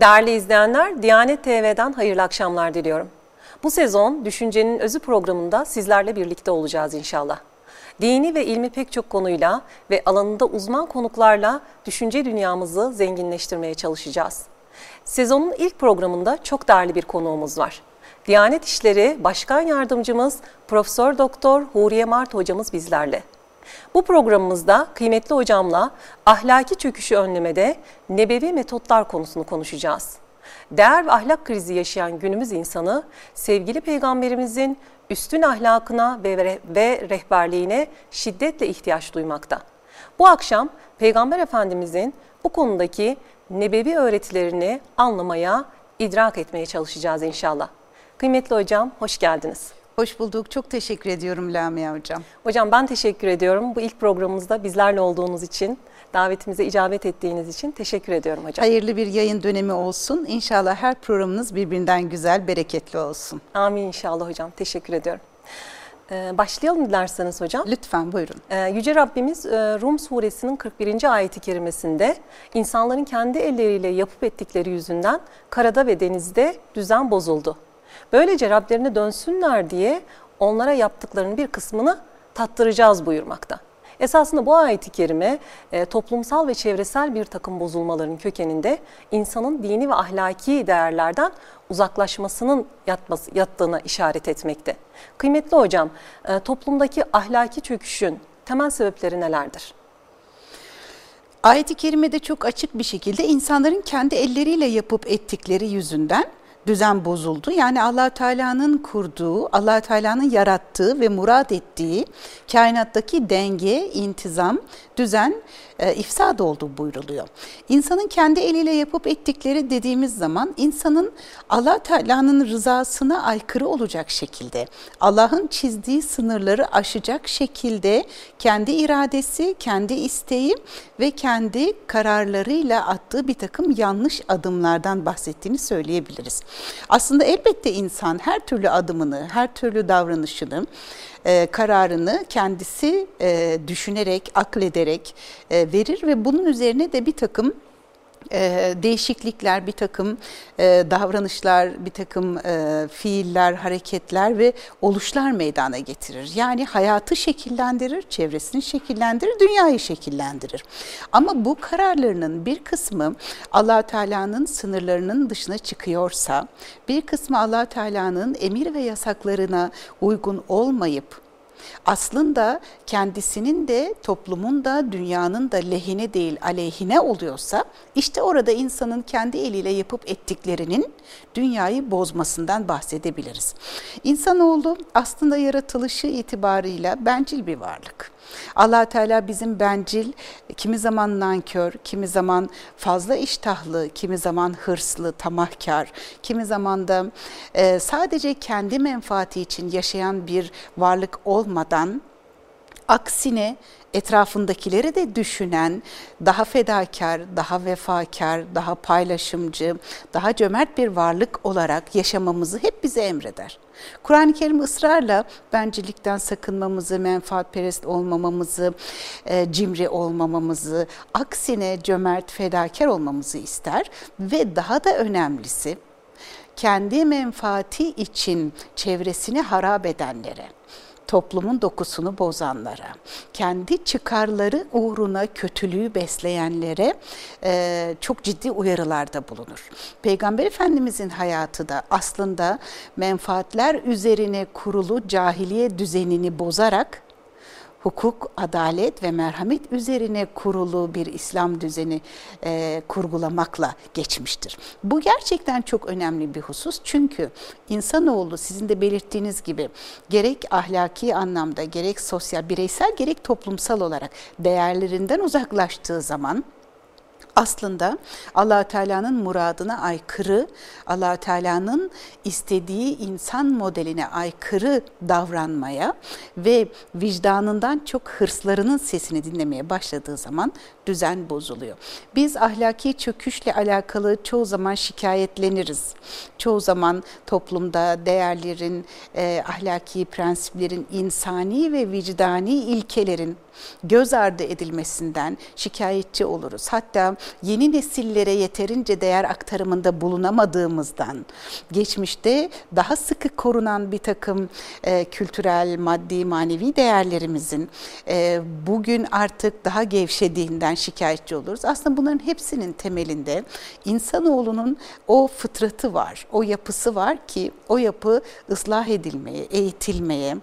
Değerli izleyenler, Diyanet TV'den hayırlı akşamlar diliyorum. Bu sezon Düşüncenin Özü programında sizlerle birlikte olacağız inşallah. Dini ve ilmi pek çok konuyla ve alanında uzman konuklarla düşünce dünyamızı zenginleştirmeye çalışacağız. Sezonun ilk programında çok değerli bir konuğumuz var. Diyanet İşleri Başkan Yardımcımız Profesör Doktor Huriye Mart hocamız bizlerle. Bu programımızda kıymetli hocamla ahlaki çöküşü önlemede nebevi metotlar konusunu konuşacağız. Değer ve ahlak krizi yaşayan günümüz insanı sevgili peygamberimizin üstün ahlakına ve, ve rehberliğine şiddetle ihtiyaç duymakta. Bu akşam Peygamber Efendimizin bu konudaki nebevi öğretilerini anlamaya, idrak etmeye çalışacağız inşallah. Kıymetli hocam hoş geldiniz. Hoş bulduk. Çok teşekkür ediyorum Lamia Hocam. Hocam ben teşekkür ediyorum. Bu ilk programımızda bizlerle olduğunuz için, davetimize icabet ettiğiniz için teşekkür ediyorum hocam. Hayırlı bir yayın dönemi olsun. İnşallah her programınız birbirinden güzel, bereketli olsun. Amin inşallah hocam. Teşekkür ediyorum. Ee, başlayalım dilerseniz hocam. Lütfen buyurun. Ee, Yüce Rabbimiz e, Rum suresinin 41. ayeti kerimesinde insanların kendi elleriyle yapıp ettikleri yüzünden karada ve denizde düzen bozuldu. Böylece Rablerine dönsünler diye onlara yaptıklarının bir kısmını tattıracağız buyurmakta. Esasında bu ayet-i kerime e, toplumsal ve çevresel bir takım bozulmaların kökeninde insanın dini ve ahlaki değerlerden uzaklaşmasının yatması, yattığına işaret etmekte. Kıymetli hocam, e, toplumdaki ahlaki çöküşün temel sebepleri nelerdir? Ayet-i kerimede çok açık bir şekilde insanların kendi elleriyle yapıp ettikleri yüzünden düzen bozuldu. Yani Allah Teala'nın kurduğu, Allah Teala'nın yarattığı ve murad ettiği kainattaki denge, intizam, düzen e, ifsad oldu buyruluyor. İnsanın kendi eliyle yapıp ettikleri dediğimiz zaman insanın Allah Teala'nın rızasına aykırı olacak şekilde, Allah'ın çizdiği sınırları aşacak şekilde kendi iradesi, kendi isteği ve kendi kararlarıyla attığı bir takım yanlış adımlardan bahsettiğini söyleyebiliriz. Aslında elbette insan her türlü adımını, her türlü davranışını e, kararını kendisi e, düşünerek, aklederek e, verir ve bunun üzerine de bir takım e, değişiklikler, bir takım e, davranışlar, bir takım e, fiiller, hareketler ve oluşlar meydana getirir. Yani hayatı şekillendirir, çevresini şekillendirir, dünyayı şekillendirir. Ama bu kararlarının bir kısmı allah Teala'nın sınırlarının dışına çıkıyorsa, bir kısmı allah Teala'nın emir ve yasaklarına uygun olmayıp, aslında kendisinin de toplumun da dünyanın da lehine değil aleyhine oluyorsa işte orada insanın kendi eliyle yapıp ettiklerinin dünyayı bozmasından bahsedebiliriz. İnsanoğlu aslında yaratılışı itibarıyla bencil bir varlık allah Teala bizim bencil, kimi zaman nankör, kimi zaman fazla iştahlı, kimi zaman hırslı, tamahkar, kimi zaman da e, sadece kendi menfaati için yaşayan bir varlık olmadan aksine etrafındakileri de düşünen, daha fedakar, daha vefakar, daha paylaşımcı, daha cömert bir varlık olarak yaşamamızı hep bize emreder. Kur'an-ı Kerim ısrarla bencillikten sakınmamızı, menfaatperest olmamamızı, e, cimri olmamamızı, aksine cömert, fedakar olmamızı ister ve daha da önemlisi kendi menfaati için çevresini harap edenlere, toplumun dokusunu bozanlara, kendi çıkarları uğruna kötülüğü besleyenlere e, çok ciddi uyarılarda bulunur. Peygamber Efendimizin hayatı da aslında menfaatler üzerine kurulu cahiliye düzenini bozarak hukuk, adalet ve merhamet üzerine kurulu bir İslam düzeni e, kurgulamakla geçmiştir. Bu gerçekten çok önemli bir husus çünkü insanoğlu sizin de belirttiğiniz gibi gerek ahlaki anlamda gerek sosyal, bireysel gerek toplumsal olarak değerlerinden uzaklaştığı zaman aslında allah Teala'nın muradına aykırı, allah Teala'nın istediği insan modeline aykırı davranmaya ve vicdanından çok hırslarının sesini dinlemeye başladığı zaman düzen bozuluyor. Biz ahlaki çöküşle alakalı çoğu zaman şikayetleniriz. Çoğu zaman toplumda değerlerin, e, ahlaki prensiplerin, insani ve vicdani ilkelerin göz ardı edilmesinden şikayetçi oluruz. Hatta yeni nesillere yeterince değer aktarımında bulunamadığımızdan, geçmişte daha sıkı korunan bir takım e, kültürel, maddi, manevi değerlerimizin e, bugün artık daha gevşediğinden şikayetçi oluruz. Aslında bunların hepsinin temelinde insanoğlunun o fıtratı var, o yapısı var ki o yapı ıslah edilmeye, eğitilmeye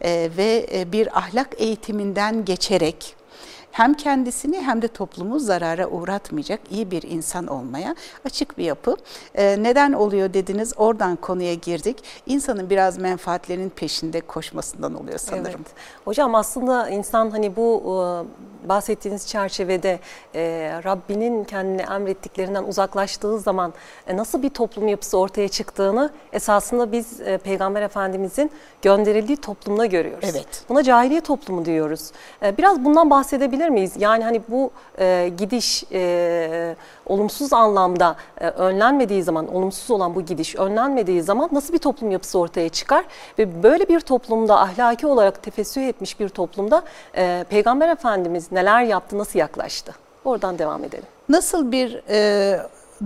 e, ve e, bir ahlak eğitiminden geçerek hem kendisini hem de toplumu zarara uğratmayacak iyi bir insan olmaya açık bir yapı. Ee, neden oluyor dediniz oradan konuya girdik. İnsanın biraz menfaatlerinin peşinde koşmasından oluyor sanırım. Evet. Hocam aslında insan hani bu e, bahsettiğiniz çerçevede e, Rabbinin kendine emrettiklerinden uzaklaştığı zaman e, nasıl bir toplum yapısı ortaya çıktığını esasında biz e, Peygamber Efendimizin gönderildiği toplumda görüyoruz. Evet. Buna cahiliye toplumu diyoruz. E, biraz bundan bahsedebilir miyiz? Yani hani bu e, gidiş e, olumsuz anlamda e, önlenmediği zaman, olumsuz olan bu gidiş önlenmediği zaman nasıl bir toplum yapısı ortaya çıkar? Ve böyle bir toplumda ahlaki olarak tefessüh etmiş bir toplumda e, Peygamber Efendimiz neler yaptı, nasıl yaklaştı? Oradan devam edelim. Nasıl bir e,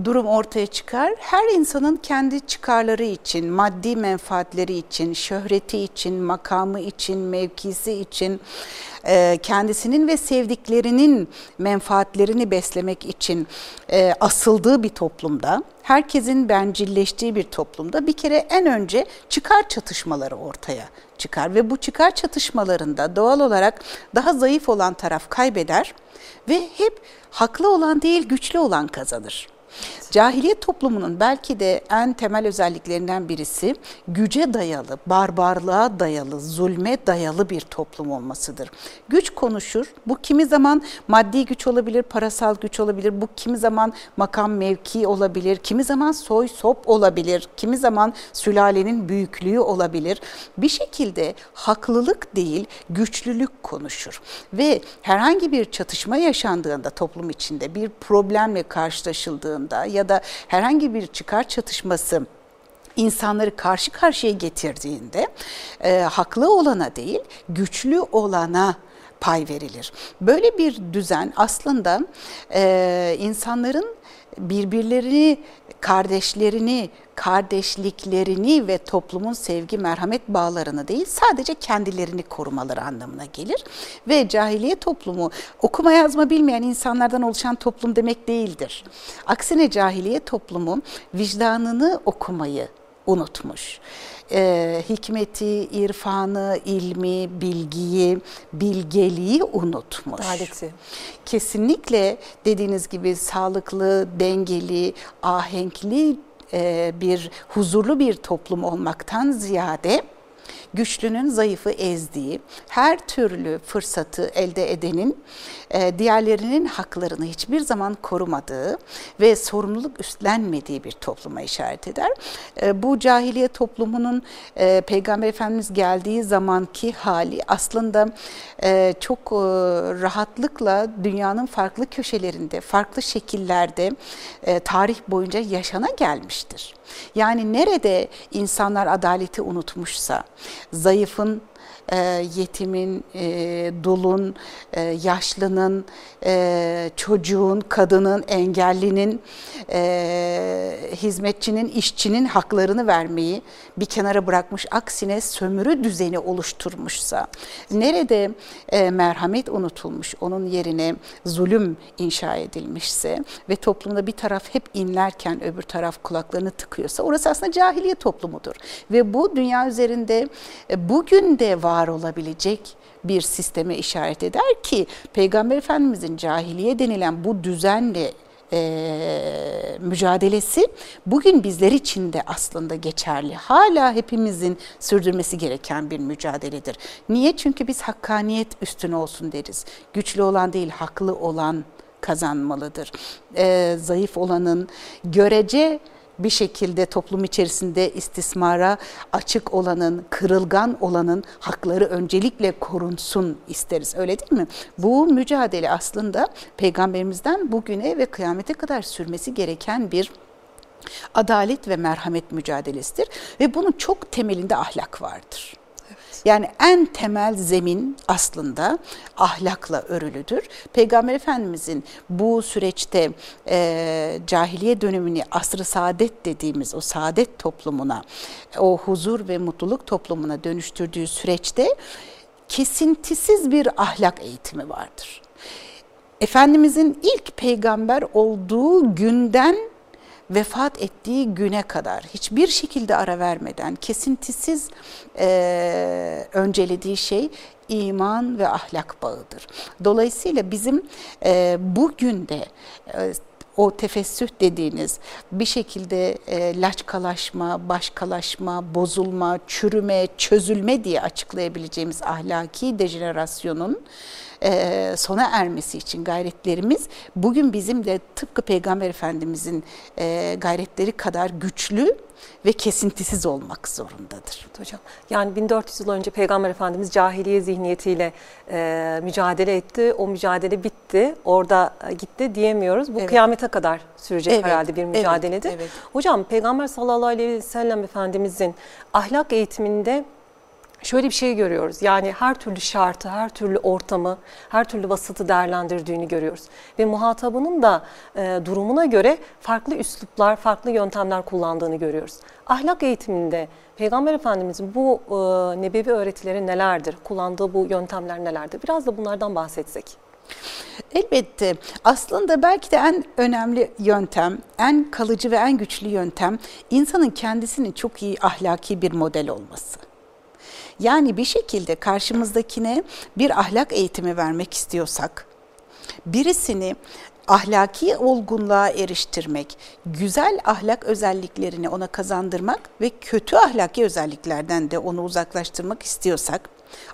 durum ortaya çıkar. Her insanın kendi çıkarları için, maddi menfaatleri için, şöhreti için, makamı için, mevkisi için, e, kendisinin ve sevdiklerinin menfaatlerini beslemek için e, asıldığı bir toplumda, herkesin bencilleştiği bir toplumda bir kere en önce çıkar çatışmaları ortaya çıkar ve bu çıkar çatışmalarında doğal olarak daha zayıf olan taraf kaybeder ve hep haklı olan değil güçlü olan kazanır. Cahiliyet toplumunun belki de en temel özelliklerinden birisi güce dayalı, barbarlığa dayalı, zulme dayalı bir toplum olmasıdır. Güç konuşur. Bu kimi zaman maddi güç olabilir, parasal güç olabilir. Bu kimi zaman makam mevki olabilir. Kimi zaman soy sop olabilir. Kimi zaman sülalenin büyüklüğü olabilir. Bir şekilde haklılık değil, güçlülük konuşur. Ve herhangi bir çatışma yaşandığında toplum içinde bir problemle karşılaşıldığında ya da herhangi bir çıkar çatışması insanları karşı karşıya getirdiğinde e, haklı olana değil güçlü olana pay verilir. Böyle bir düzen aslında e, insanların birbirlerini, kardeşlerini, kardeşliklerini ve toplumun sevgi, merhamet bağlarını değil sadece kendilerini korumaları anlamına gelir. Ve cahiliye toplumu okuma yazma bilmeyen insanlardan oluşan toplum demek değildir. Aksine cahiliye toplumu vicdanını okumayı unutmuş e, hikmeti, irfanı, ilmi, bilgiyi, bilgeliği unutmuş. Adeti. Kesinlikle dediğiniz gibi sağlıklı, dengeli, ahenkli e, bir huzurlu bir toplum olmaktan ziyade güçlünün zayıfı ezdiği, her türlü fırsatı elde edenin e, diğerlerinin haklarını hiçbir zaman korumadığı ve sorumluluk üstlenmediği bir topluma işaret eder. E, bu cahiliye toplumunun e, Peygamber Efendimiz geldiği zamanki hali aslında çok rahatlıkla dünyanın farklı köşelerinde, farklı şekillerde tarih boyunca yaşana gelmiştir. Yani nerede insanlar adaleti unutmuşsa, zayıfın e, yetimin, e, dulun, e, yaşlının, e, çocuğun, kadının, engellinin, hizmetçinin, işçinin haklarını vermeyi bir kenara bırakmış, aksine sömürü düzeni oluşturmuşsa, nerede merhamet unutulmuş, onun yerine zulüm inşa edilmişse ve toplumda bir taraf hep inlerken öbür taraf kulaklarını tıkıyorsa, orası aslında cahiliye toplumudur. Ve bu dünya üzerinde bugün de var var olabilecek bir sisteme işaret eder ki Peygamber Efendimizin cahiliye denilen bu düzenle e, mücadelesi bugün bizler için de aslında geçerli. Hala hepimizin sürdürmesi gereken bir mücadeledir. Niye? Çünkü biz hakkaniyet üstün olsun deriz. Güçlü olan değil, haklı olan kazanmalıdır. E, zayıf olanın görece bir şekilde toplum içerisinde istismara açık olanın, kırılgan olanın hakları öncelikle korunsun isteriz. Öyle değil mi? Bu mücadele aslında peygamberimizden bugüne ve kıyamete kadar sürmesi gereken bir adalet ve merhamet mücadelesidir ve bunun çok temelinde ahlak vardır. Yani en temel zemin aslında ahlakla örülüdür. Peygamber Efendimizin bu süreçte e, cahiliye dönemini asrı saadet dediğimiz o saadet toplumuna, o huzur ve mutluluk toplumuna dönüştürdüğü süreçte kesintisiz bir ahlak eğitimi vardır. Efendimizin ilk peygamber olduğu günden vefat ettiği güne kadar hiçbir şekilde ara vermeden kesintisiz e, öncelediği şey iman ve ahlak bağıdır. Dolayısıyla bizim e, bugün de e, o tefessüh dediğiniz bir şekilde e, laçkalaşma, başkalaşma, bozulma, çürüme, çözülme diye açıklayabileceğimiz ahlaki dejenerasyonun e, sona ermesi için gayretlerimiz bugün bizim de tıpkı Peygamber Efendimizin e, gayretleri kadar güçlü ve kesintisiz olmak zorundadır. hocam. Yani 1400 yıl önce Peygamber Efendimiz cahiliye zihniyetiyle e, mücadele etti. O mücadele bitti. Orada e, gitti diyemiyoruz. Bu evet. kıyamete kadar sürecek evet. herhalde bir mücadeledir. Evet. Evet. Hocam Peygamber sallallahu aleyhi ve sellem Efendimizin ahlak eğitiminde şöyle bir şey görüyoruz. Yani her türlü şartı, her türlü ortamı, her türlü vasıtı değerlendirdiğini görüyoruz. Ve muhatabının da e, durumuna göre farklı üsluplar, farklı yöntemler kullandığını görüyoruz. Ahlak eğitiminde Peygamber Efendimizin bu e, nebevi öğretileri nelerdir? Kullandığı bu yöntemler nelerdir? Biraz da bunlardan bahsetsek. Elbette aslında belki de en önemli yöntem, en kalıcı ve en güçlü yöntem insanın kendisinin çok iyi ahlaki bir model olması. Yani bir şekilde karşımızdakine bir ahlak eğitimi vermek istiyorsak, birisini ahlaki olgunluğa eriştirmek, güzel ahlak özelliklerini ona kazandırmak ve kötü ahlaki özelliklerden de onu uzaklaştırmak istiyorsak,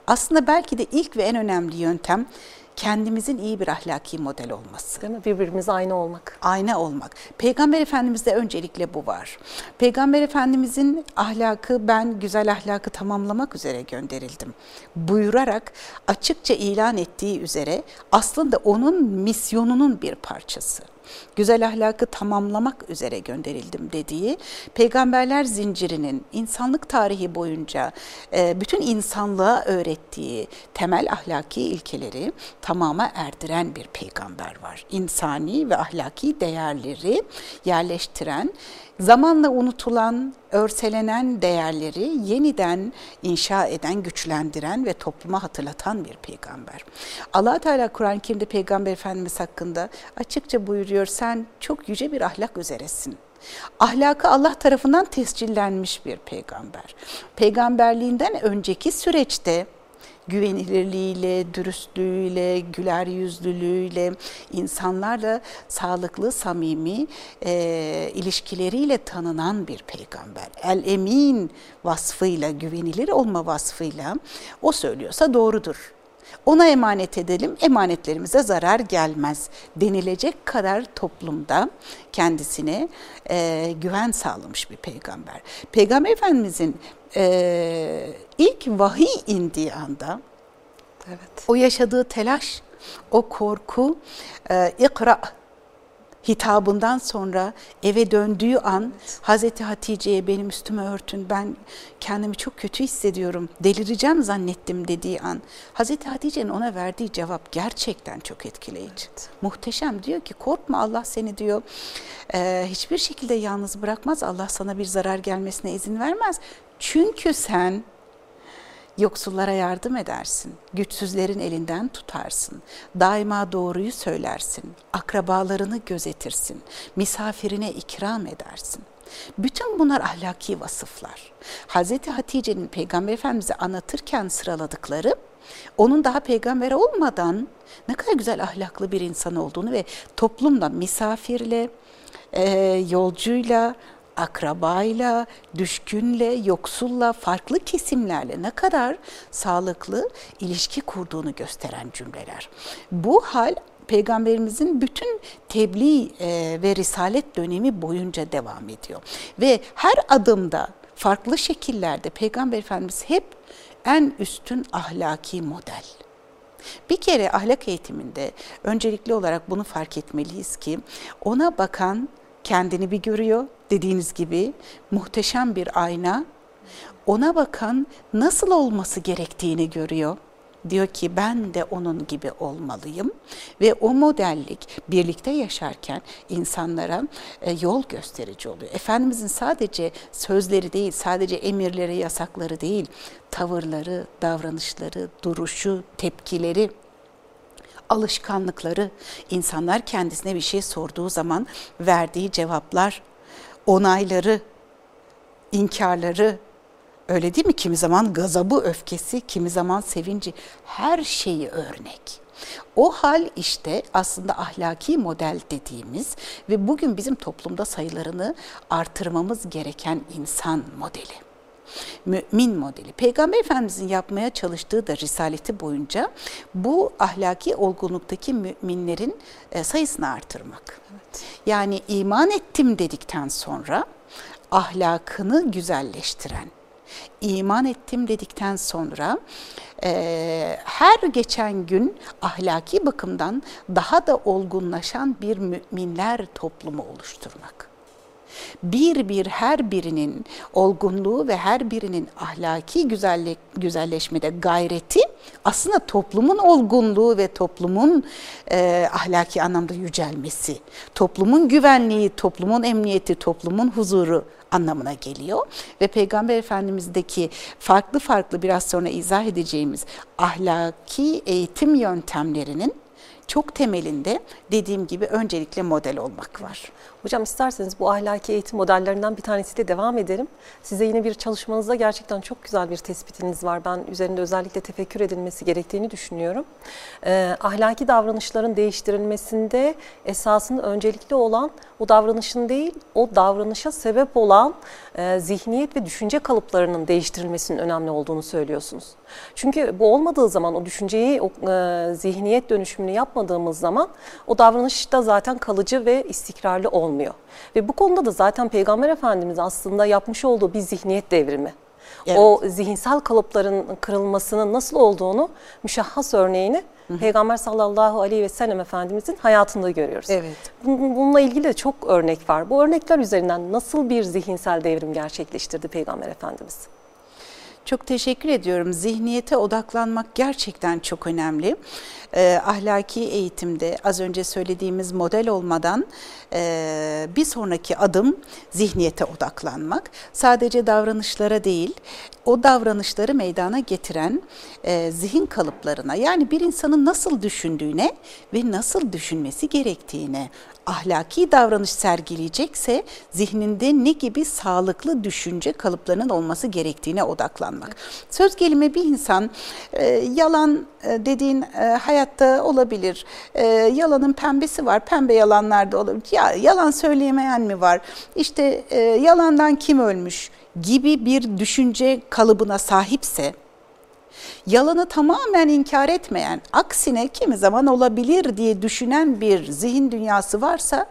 aslında belki de ilk ve en önemli yöntem kendimizin iyi bir ahlaki model olması. Değil mi? Birbirimiz aynı olmak. Aynı olmak. Peygamber Efendimiz'de öncelikle bu var. Peygamber Efendimiz'in ahlakı ben güzel ahlakı tamamlamak üzere gönderildim. Buyurarak açıkça ilan ettiği üzere aslında onun misyonunun bir parçası güzel ahlakı tamamlamak üzere gönderildim dediği peygamberler zincirinin insanlık tarihi boyunca e, bütün insanlığa öğrettiği temel ahlaki ilkeleri tamama erdiren bir peygamber var. İnsani ve ahlaki değerleri yerleştiren zamanla unutulan, örselenen değerleri yeniden inşa eden, güçlendiren ve topluma hatırlatan bir peygamber. allah Teala Kur'an-ı Kerim'de Peygamber Efendimiz hakkında açıkça buyuruyor, sen çok yüce bir ahlak üzeresin. Ahlakı Allah tarafından tescillenmiş bir peygamber. Peygamberliğinden önceki süreçte güvenilirliğiyle, dürüstlüğüyle, güler yüzlülüğüyle, insanlarla sağlıklı, samimi e, ilişkileriyle tanınan bir peygamber. El-Emin vasfıyla, güvenilir olma vasfıyla o söylüyorsa doğrudur. Ona emanet edelim, emanetlerimize zarar gelmez denilecek kadar toplumda kendisine e, güven sağlamış bir peygamber. Peygamber Efendimizin e, ilk vahiy indiği anda evet. o yaşadığı telaş, o korku, e, ikra hitabından sonra eve döndüğü an evet. Hazreti Hatice'ye benim üstüme örtün ben kendimi çok kötü hissediyorum delireceğim zannettim dediği an Hazreti Hatice'nin ona verdiği cevap gerçekten çok etkileyici. Evet. Muhteşem diyor ki korkma Allah seni diyor e, hiçbir şekilde yalnız bırakmaz Allah sana bir zarar gelmesine izin vermez. Çünkü sen Yoksullara yardım edersin, güçsüzlerin elinden tutarsın, daima doğruyu söylersin, akrabalarını gözetirsin, misafirine ikram edersin. Bütün bunlar ahlaki vasıflar. Hz. Hatice'nin Peygamber Efendimiz'e anlatırken sıraladıkları, onun daha peygamber olmadan ne kadar güzel ahlaklı bir insan olduğunu ve toplumda misafirle, yolcuyla, akrabayla, düşkünle, yoksulla, farklı kesimlerle ne kadar sağlıklı ilişki kurduğunu gösteren cümleler. Bu hal Peygamberimizin bütün tebliğ e, ve risalet dönemi boyunca devam ediyor. Ve her adımda farklı şekillerde Peygamber Efendimiz hep en üstün ahlaki model. Bir kere ahlak eğitiminde öncelikli olarak bunu fark etmeliyiz ki ona bakan kendini bir görüyor. Dediğiniz gibi muhteşem bir ayna Ona bakan nasıl olması gerektiğini görüyor. Diyor ki ben de onun gibi olmalıyım ve o modellik birlikte yaşarken insanlara e, yol gösterici oluyor. Efendimizin sadece sözleri değil, sadece emirleri, yasakları değil, tavırları, davranışları, duruşu, tepkileri, alışkanlıkları, insanlar kendisine bir şey sorduğu zaman verdiği cevaplar, onayları, inkarları, öyle değil mi? Kimi zaman gazabı, öfkesi, kimi zaman sevinci, her şeyi örnek. O hal işte aslında ahlaki model dediğimiz ve bugün bizim toplumda sayılarını artırmamız gereken insan modeli mümin modeli. Peygamber Efendimizin yapmaya çalıştığı da risaleti boyunca bu ahlaki olgunluktaki müminlerin e, sayısını artırmak. Evet. Yani iman ettim dedikten sonra ahlakını güzelleştiren, iman ettim dedikten sonra e, her geçen gün ahlaki bakımdan daha da olgunlaşan bir müminler toplumu oluşturmak bir bir her birinin olgunluğu ve her birinin ahlaki güzellik, güzelleşmede gayreti aslında toplumun olgunluğu ve toplumun e, ahlaki anlamda yücelmesi, toplumun güvenliği, toplumun emniyeti, toplumun huzuru anlamına geliyor. Ve Peygamber Efendimiz'deki farklı farklı biraz sonra izah edeceğimiz ahlaki eğitim yöntemlerinin çok temelinde dediğim gibi öncelikle model olmak var. Hocam isterseniz bu ahlaki eğitim modellerinden bir tanesiyle devam edelim. Size yine bir çalışmanızda gerçekten çok güzel bir tespitiniz var. Ben üzerinde özellikle tefekkür edilmesi gerektiğini düşünüyorum. Ee, ahlaki davranışların değiştirilmesinde esasında öncelikli olan o davranışın değil, o davranışa sebep olan e, zihniyet ve düşünce kalıplarının değiştirilmesinin önemli olduğunu söylüyorsunuz. Çünkü bu olmadığı zaman o düşünceyi, o e, zihniyet dönüşümünü yapmadığımız zaman o davranış da zaten kalıcı ve istikrarlı olmuyor. Ve bu konuda da zaten Peygamber Efendimiz aslında yapmış olduğu bir zihniyet devrimi. Evet. O zihinsel kalıpların kırılmasının nasıl olduğunu müşahhas örneğini Hı-hı. Peygamber sallallahu aleyhi ve sellem Efendimizin hayatında görüyoruz. Evet. Bununla ilgili de çok örnek var. Bu örnekler üzerinden nasıl bir zihinsel devrim gerçekleştirdi Peygamber Efendimiz? Çok teşekkür ediyorum. Zihniyete odaklanmak gerçekten çok önemli. E, ahlaki eğitimde az önce söylediğimiz model olmadan e, bir sonraki adım zihniyete odaklanmak. Sadece davranışlara değil, o davranışları meydana getiren e, zihin kalıplarına yani bir insanın nasıl düşündüğüne ve nasıl düşünmesi gerektiğine ahlaki davranış sergileyecekse zihninde ne gibi sağlıklı düşünce kalıplarının olması gerektiğine odaklanmak. Söz gelimi bir insan e, yalan e, dediğin e, hayatta olabilir. E, yalanın pembesi var, pembe yalanlar da olabilir. Ya yalan söyleyemeyen mi var? İşte e, yalandan kim ölmüş gibi bir düşünce kalıbına sahipse yalanı tamamen inkar etmeyen, aksine kimi zaman olabilir diye düşünen bir zihin dünyası varsa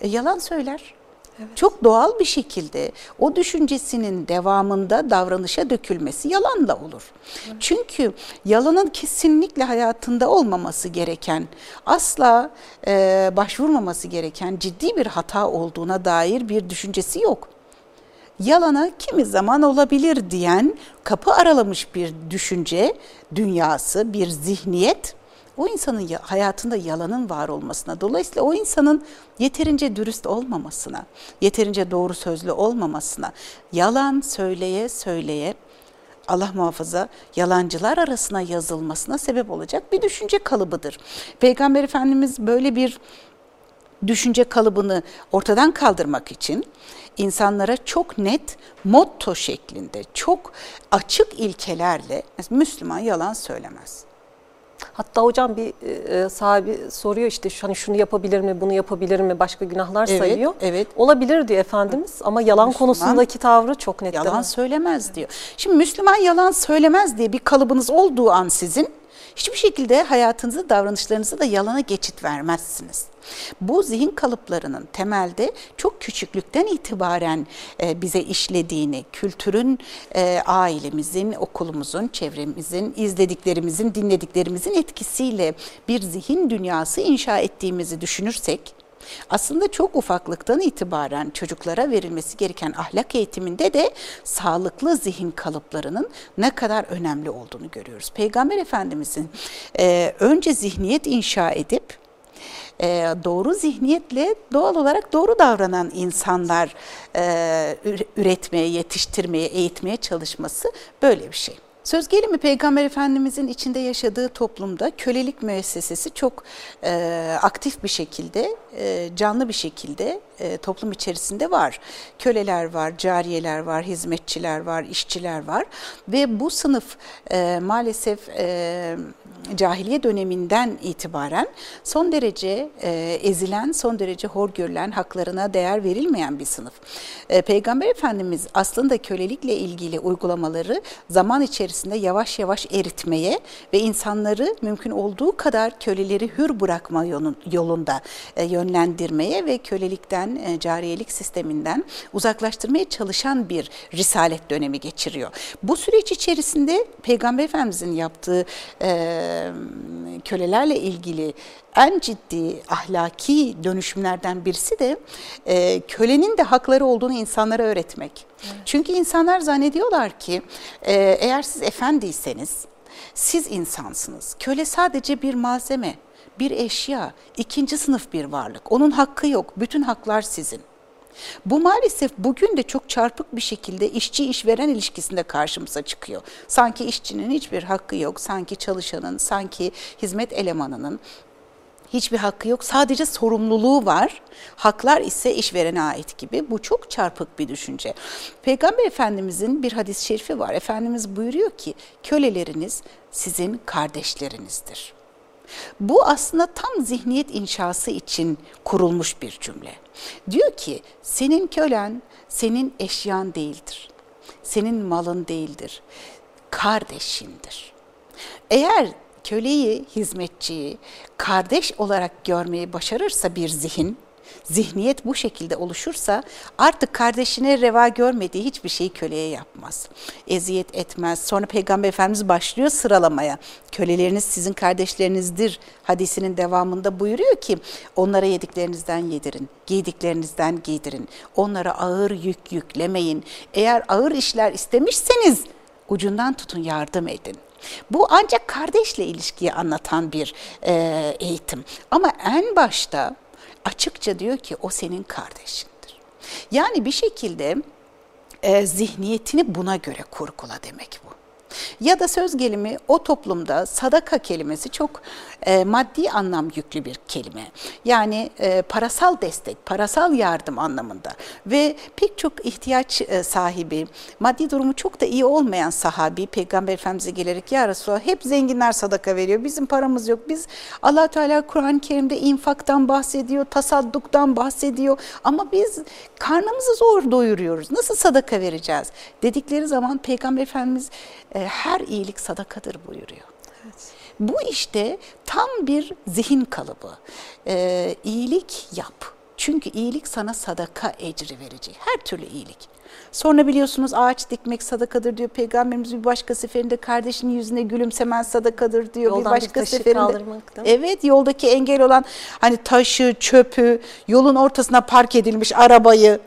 e, yalan söyler. Evet. Çok doğal bir şekilde o düşüncesinin devamında davranışa dökülmesi yalanla olur. Evet. Çünkü yalanın kesinlikle hayatında olmaması gereken, asla e, başvurmaması gereken ciddi bir hata olduğuna dair bir düşüncesi yok yalana kimi zaman olabilir diyen kapı aralamış bir düşünce dünyası, bir zihniyet o insanın hayatında yalanın var olmasına, dolayısıyla o insanın yeterince dürüst olmamasına, yeterince doğru sözlü olmamasına, yalan söyleye söyleye Allah muhafaza yalancılar arasına yazılmasına sebep olacak bir düşünce kalıbıdır. Peygamber Efendimiz böyle bir düşünce kalıbını ortadan kaldırmak için insanlara çok net motto şeklinde, çok açık ilkelerle Müslüman yalan söylemez. Hatta hocam bir e, sahibi soruyor işte hani şunu yapabilir mi, bunu yapabilir mi, başka günahlar evet, sayıyor. Evet. Olabilir diyor Efendimiz ama yalan Müslüman, konusundaki tavrı çok net. Yalan söylemez diyor. Şimdi Müslüman yalan söylemez diye bir kalıbınız olduğu an sizin hiçbir şekilde hayatınızı, davranışlarınızı da yalana geçit vermezsiniz. Bu zihin kalıplarının temelde çok küçüklükten itibaren e, bize işlediğini, kültürün, e, ailemizin, okulumuzun, çevremizin, izlediklerimizin, dinlediklerimizin etkisiyle bir zihin dünyası inşa ettiğimizi düşünürsek, Aslında çok ufaklıktan itibaren çocuklara verilmesi gereken ahlak eğitiminde de sağlıklı zihin kalıplarının ne kadar önemli olduğunu görüyoruz. Peygamber Efendimizin e, önce zihniyet inşa edip e, doğru zihniyetle doğal olarak doğru davranan insanlar e, üretmeye, yetiştirmeye, eğitmeye çalışması böyle bir şey. Söz gelimi Peygamber Efendimizin içinde yaşadığı toplumda kölelik müessesesi çok e, aktif bir şekilde, e, canlı bir şekilde e, toplum içerisinde var. Köleler var, cariyeler var, hizmetçiler var, işçiler var ve bu sınıf e, maalesef e, cahiliye döneminden itibaren son derece e, ezilen, son derece hor görülen, haklarına değer verilmeyen bir sınıf. E, Peygamber Efendimiz aslında kölelikle ilgili uygulamaları zaman içerisinde yavaş yavaş eritmeye ve insanları mümkün olduğu kadar köleleri hür bırakma yolunda e, yönlendirmeye ve kölelikten, e, cariyelik sisteminden uzaklaştırmaya çalışan bir risalet dönemi geçiriyor. Bu süreç içerisinde Peygamber Efendimizin yaptığı e, kölelerle ilgili en ciddi ahlaki dönüşümlerden birisi de e, kölenin de hakları olduğunu insanlara öğretmek. Evet. Çünkü insanlar zannediyorlar ki e, eğer siz efendiyseniz siz insansınız. Köle sadece bir malzeme, bir eşya, ikinci sınıf bir varlık. Onun hakkı yok. Bütün haklar sizin. Bu maalesef bugün de çok çarpık bir şekilde işçi işveren ilişkisinde karşımıza çıkıyor. Sanki işçinin hiçbir hakkı yok, sanki çalışanın, sanki hizmet elemanının hiçbir hakkı yok. Sadece sorumluluğu var. Haklar ise işverene ait gibi. Bu çok çarpık bir düşünce. Peygamber Efendimizin bir hadis-i şerifi var. Efendimiz buyuruyor ki köleleriniz sizin kardeşlerinizdir. Bu aslında tam zihniyet inşası için kurulmuş bir cümle. Diyor ki senin kölen senin eşyan değildir. Senin malın değildir. Kardeşindir. Eğer köleyi, hizmetçiyi kardeş olarak görmeyi başarırsa bir zihin, zihniyet bu şekilde oluşursa artık kardeşine reva görmediği hiçbir şeyi köleye yapmaz. Eziyet etmez. Sonra Peygamber Efendimiz başlıyor sıralamaya. Köleleriniz sizin kardeşlerinizdir hadisinin devamında buyuruyor ki onlara yediklerinizden yedirin, giydiklerinizden giydirin. Onlara ağır yük yüklemeyin. Eğer ağır işler istemişseniz ucundan tutun yardım edin. Bu ancak kardeşle ilişkiyi anlatan bir e, eğitim. Ama en başta açıkça diyor ki o senin kardeşindir. Yani bir şekilde e, zihniyetini buna göre kurgula demek bu. Ya da söz gelimi o toplumda sadaka kelimesi çok e, maddi anlam yüklü bir kelime. Yani e, parasal destek, parasal yardım anlamında ve pek çok ihtiyaç e, sahibi, maddi durumu çok da iyi olmayan sahabi Peygamber Efendimiz'e gelerek ya Resulallah hep zenginler sadaka veriyor. Bizim paramız yok. Biz allah Teala Kur'an-ı Kerim'de infaktan bahsediyor, tasadduktan bahsediyor ama biz karnımızı zor doyuruyoruz. Nasıl sadaka vereceğiz? Dedikleri zaman Peygamber Efendimiz e, her iyilik sadakadır buyuruyor. Evet. Bu işte tam bir zihin kalıbı. E, iyilik yap. Çünkü iyilik sana sadaka ecri verecek. Her türlü iyilik. Sonra biliyorsunuz ağaç dikmek sadakadır diyor. Peygamberimiz bir başka seferinde kardeşinin yüzüne gülümsemen sadakadır diyor. Yoldan bir başka bir seferinde. Kaldırmak, evet yoldaki engel olan hani taşı, çöpü, yolun ortasına park edilmiş arabayı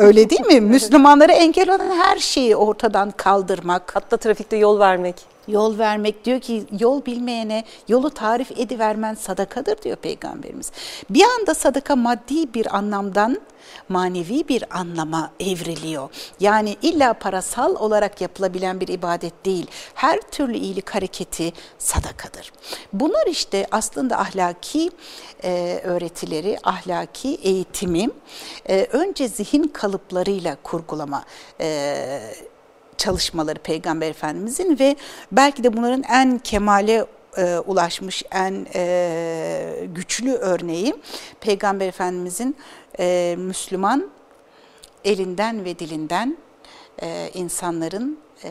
Öyle değil mi? Müslümanlara engel olan her şeyi ortadan kaldırmak. Hatta trafikte yol vermek. Yol vermek diyor ki yol bilmeyene yolu tarif edivermen sadakadır diyor Peygamberimiz. Bir anda sadaka maddi bir anlamdan manevi bir anlama evriliyor. Yani illa parasal olarak yapılabilen bir ibadet değil. Her türlü iyilik hareketi sadakadır. Bunlar işte aslında ahlaki e, öğretileri, ahlaki eğitimi e, önce zihin kalıplarıyla kurgulama e, çalışmaları Peygamber Efendimizin ve belki de bunların en kemale e, ulaşmış en e, güçlü örneği Peygamber Efendimizin e, Müslüman elinden ve dilinden e, insanların e,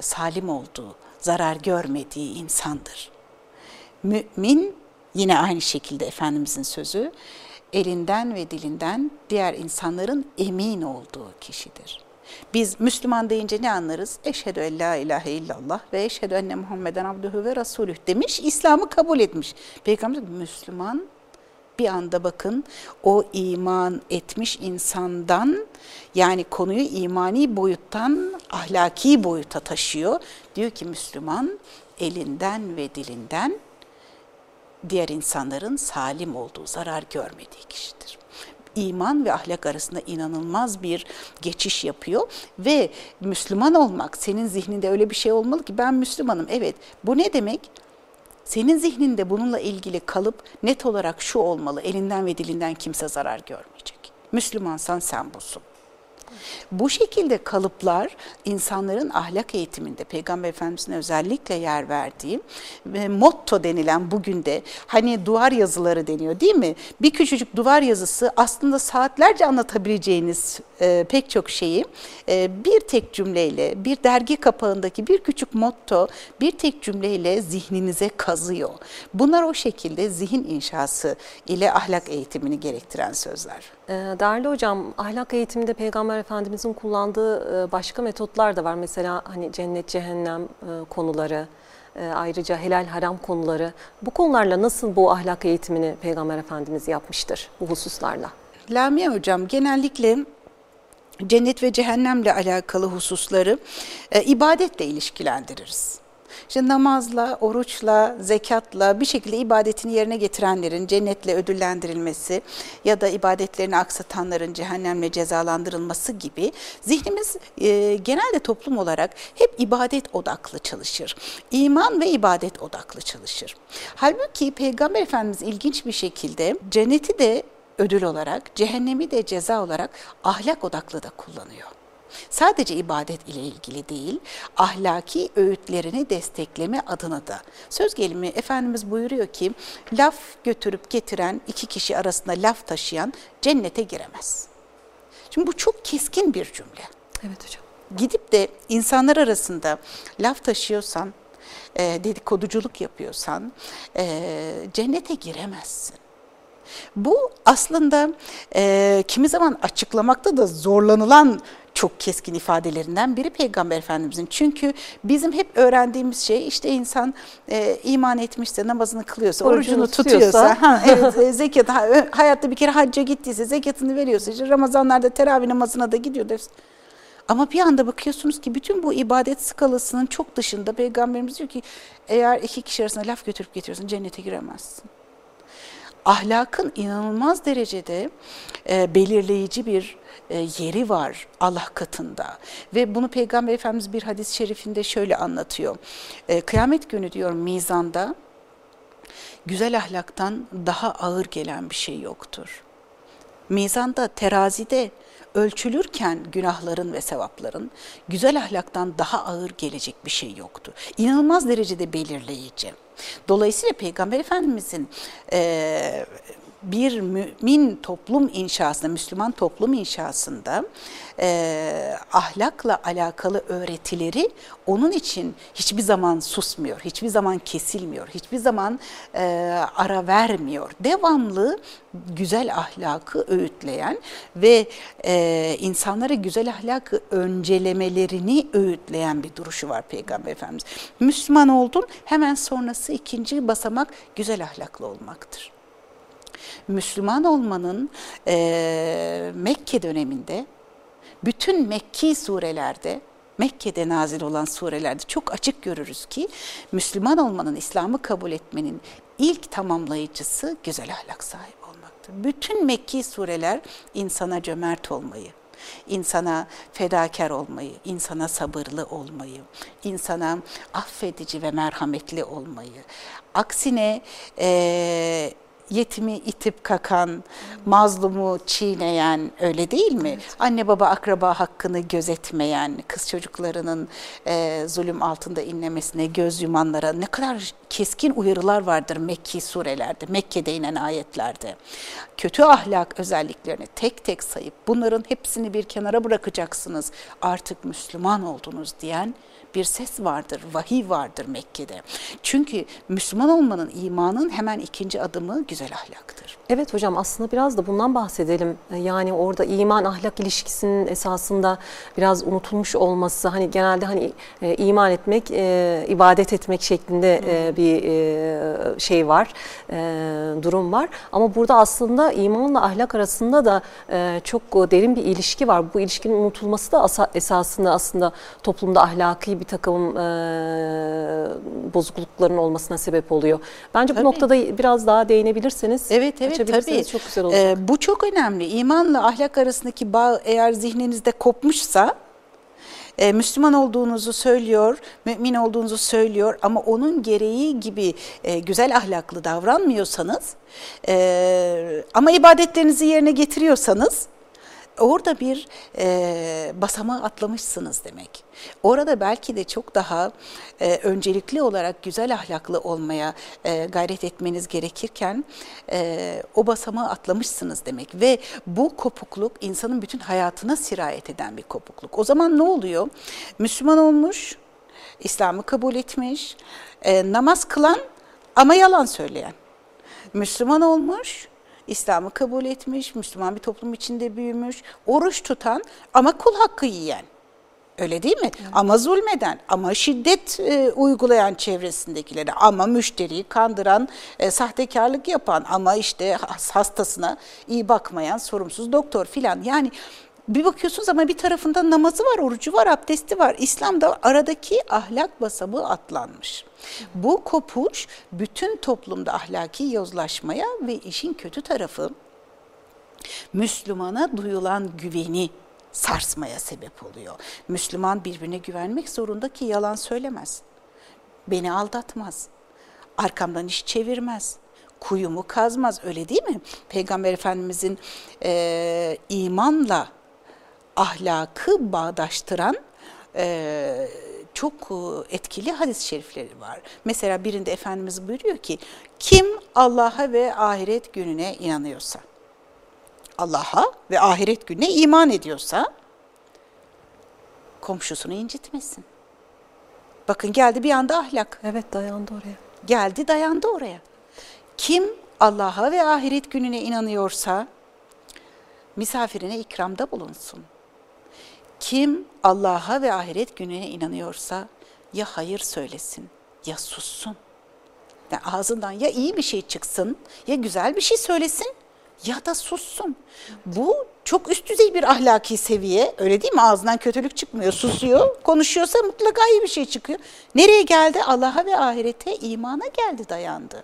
salim olduğu, zarar görmediği insandır. Mümin yine aynı şekilde Efendimizin sözü elinden ve dilinden diğer insanların emin olduğu kişidir. Biz Müslüman deyince ne anlarız? Eşhedü en la ilahe illallah ve eşhedü enne Muhammeden abduhu ve rasulüh demiş. İslam'ı kabul etmiş. Peygamber Müslüman bir anda bakın o iman etmiş insandan yani konuyu imani boyuttan ahlaki boyuta taşıyor. Diyor ki Müslüman elinden ve dilinden diğer insanların salim olduğu, zarar görmediği kişidir iman ve ahlak arasında inanılmaz bir geçiş yapıyor ve Müslüman olmak senin zihninde öyle bir şey olmalı ki ben Müslümanım. Evet bu ne demek? Senin zihninde bununla ilgili kalıp net olarak şu olmalı elinden ve dilinden kimse zarar görmeyecek. Müslümansan sen busun. Bu şekilde kalıplar insanların ahlak eğitiminde Peygamber Efendimiz'in özellikle yer verdiği ve motto denilen bugün de hani duvar yazıları deniyor değil mi? Bir küçücük duvar yazısı aslında saatlerce anlatabileceğiniz e, pek çok şeyi e, bir tek cümleyle, bir dergi kapağındaki bir küçük motto bir tek cümleyle zihninize kazıyor. Bunlar o şekilde zihin inşası ile ahlak eğitimini gerektiren sözler. Ee, değerli hocam, ahlak eğitiminde Peygamber Efendimizin kullandığı e, başka metotlar da var. Mesela hani cennet, cehennem e, konuları, e, ayrıca helal haram konuları. Bu konularla nasıl bu ahlak eğitimini Peygamber Efendimiz yapmıştır bu hususlarla? Lamia hocam genellikle cennet ve cehennemle alakalı hususları ibadetle ilişkilendiririz. İşte namazla, oruçla, zekatla bir şekilde ibadetini yerine getirenlerin cennetle ödüllendirilmesi ya da ibadetlerini aksatanların cehennemle cezalandırılması gibi zihnimiz e, genelde toplum olarak hep ibadet odaklı çalışır. İman ve ibadet odaklı çalışır. Halbuki Peygamber Efendimiz ilginç bir şekilde cenneti de ödül olarak, cehennemi de ceza olarak ahlak odaklı da kullanıyor. Sadece ibadet ile ilgili değil, ahlaki öğütlerini destekleme adına da. Söz gelimi Efendimiz buyuruyor ki, laf götürüp getiren iki kişi arasında laf taşıyan cennete giremez. Şimdi bu çok keskin bir cümle. Evet hocam. Gidip de insanlar arasında laf taşıyorsan, e, dedikoduculuk yapıyorsan e, cennete giremezsin. Bu aslında e, kimi zaman açıklamakta da zorlanılan çok keskin ifadelerinden biri Peygamber Efendimizin. Çünkü bizim hep öğrendiğimiz şey işte insan e, iman etmişse, namazını kılıyorsa, orucunu, orucunu tutuyorsa, ha, evet, e, zekat, hayatta bir kere hacca gittiyse, zekatını veriyorsa, işte Ramazanlarda teravih namazına da gidiyor. Dersin. Ama bir anda bakıyorsunuz ki bütün bu ibadet skalasının çok dışında Peygamberimiz diyor ki eğer iki kişi arasında laf götürüp getiriyorsun cennete giremezsin ahlakın inanılmaz derecede e, belirleyici bir e, yeri var Allah katında. Ve bunu Peygamber Efendimiz bir hadis-i şerifinde şöyle anlatıyor. E, kıyamet günü diyor mizanda güzel ahlaktan daha ağır gelen bir şey yoktur. Mizanda, terazide ölçülürken günahların ve sevapların güzel ahlaktan daha ağır gelecek bir şey yoktu. İnanılmaz derecede belirleyici. Dolayısıyla Peygamber Efendimizin e, bir mümin toplum inşasında, Müslüman toplum inşasında e, ahlakla alakalı öğretileri onun için hiçbir zaman susmuyor, hiçbir zaman kesilmiyor, hiçbir zaman e, ara vermiyor. Devamlı güzel ahlakı öğütleyen ve e, insanlara güzel ahlakı öncelemelerini öğütleyen bir duruşu var Peygamber Efendimiz. Müslüman oldun hemen sonrası ikinci basamak güzel ahlaklı olmaktır. Müslüman olmanın e, Mekke döneminde bütün Mekki surelerde Mekke'de nazil olan surelerde çok açık görürüz ki Müslüman olmanın, İslam'ı kabul etmenin ilk tamamlayıcısı güzel ahlak sahibi olmaktır. Bütün Mekki sureler insana cömert olmayı, insana fedakar olmayı, insana sabırlı olmayı, insana affedici ve merhametli olmayı, aksine e, yetimi itip kakan, mazlumu çiğneyen öyle değil mi? Evet. Anne baba akraba hakkını gözetmeyen, kız çocuklarının e, zulüm altında inlemesine göz yumanlara ne kadar keskin uyarılar vardır Mekki surelerde, Mekke'de inen ayetlerde. Kötü ahlak özelliklerini tek tek sayıp bunların hepsini bir kenara bırakacaksınız. Artık Müslüman oldunuz diyen bir ses vardır, vahiy vardır Mekke'de. Çünkü Müslüman olmanın, imanın hemen ikinci adımı güzel ahlaktır. Evet hocam aslında biraz da bundan bahsedelim. Yani orada iman ahlak ilişkisinin esasında biraz unutulmuş olması hani genelde hani e, iman etmek, e, ibadet etmek şeklinde e, bir e, şey var, e, durum var. Ama burada aslında imanla ahlak arasında da e, çok derin bir ilişki var. Bu ilişkinin unutulması da esasında aslında toplumda ahlaki bir takım e, bozuklukların olmasına sebep oluyor. Bence Tabii. bu noktada biraz daha değinebilirseniz. Evet evet tabii. çok güzel olacak. Ee, bu çok önemli. İmanla ahlak arasındaki bağ eğer zihninizde kopmuşsa e, Müslüman olduğunuzu söylüyor, mümin olduğunuzu söylüyor ama onun gereği gibi e, güzel ahlaklı davranmıyorsanız e, ama ibadetlerinizi yerine getiriyorsanız orada bir e, basamağı atlamışsınız demek. Orada belki de çok daha e, öncelikli olarak güzel ahlaklı olmaya e, gayret etmeniz gerekirken e, o basamağı atlamışsınız demek. Ve bu kopukluk insanın bütün hayatına sirayet eden bir kopukluk. O zaman ne oluyor? Müslüman olmuş, İslam'ı kabul etmiş, e, namaz kılan ama yalan söyleyen. Müslüman olmuş, İslam'ı kabul etmiş, Müslüman bir toplum içinde büyümüş, oruç tutan ama kul hakkı yiyen. Öyle değil mi? Ama zulmeden, ama şiddet e, uygulayan çevresindekilere, ama müşteriyi kandıran, e, sahtekarlık yapan, ama işte has- hastasına iyi bakmayan sorumsuz doktor filan. Yani bir bakıyorsunuz ama bir tarafında namazı var, orucu var, abdesti var. İslam'da aradaki ahlak basamağı atlanmış. Bu kopuş bütün toplumda ahlaki yozlaşmaya ve işin kötü tarafı Müslümana duyulan güveni sarsmaya sebep oluyor. Müslüman birbirine güvenmek zorunda ki yalan söylemez. Beni aldatmaz. Arkamdan iş çevirmez. Kuyumu kazmaz öyle değil mi? Peygamber Efendimizin e, imanla ahlakı bağdaştıran e, çok e, etkili hadis-i şerifleri var. Mesela birinde Efendimiz buyuruyor ki kim Allah'a ve ahiret gününe inanıyorsa, Allah'a ve ahiret gününe iman ediyorsa komşusunu incitmesin. Bakın geldi bir anda ahlak. Evet dayandı oraya. Geldi dayandı oraya. Kim Allah'a ve ahiret gününe inanıyorsa misafirine ikramda bulunsun. Kim Allah'a ve ahiret gününe inanıyorsa ya hayır söylesin ya sussun. Yani ağzından ya iyi bir şey çıksın ya güzel bir şey söylesin ya da sussun. Bu çok üst düzey bir ahlaki seviye. Öyle değil mi? Ağzından kötülük çıkmıyor, susuyor. Konuşuyorsa mutlaka iyi bir şey çıkıyor. Nereye geldi? Allah'a ve ahirete imana geldi, dayandı.